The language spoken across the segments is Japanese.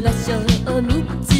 場所を見つ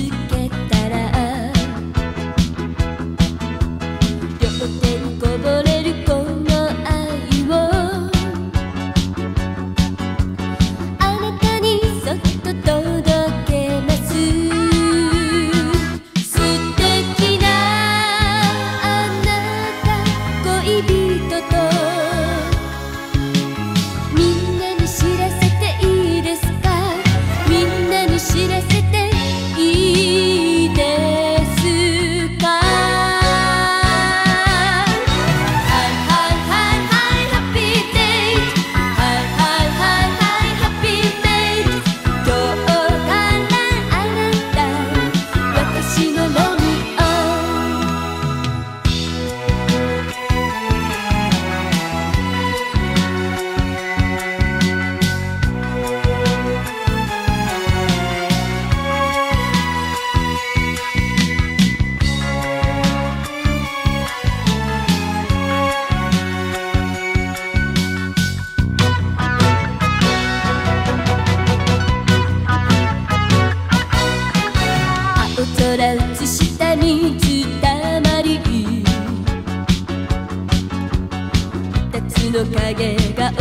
の影が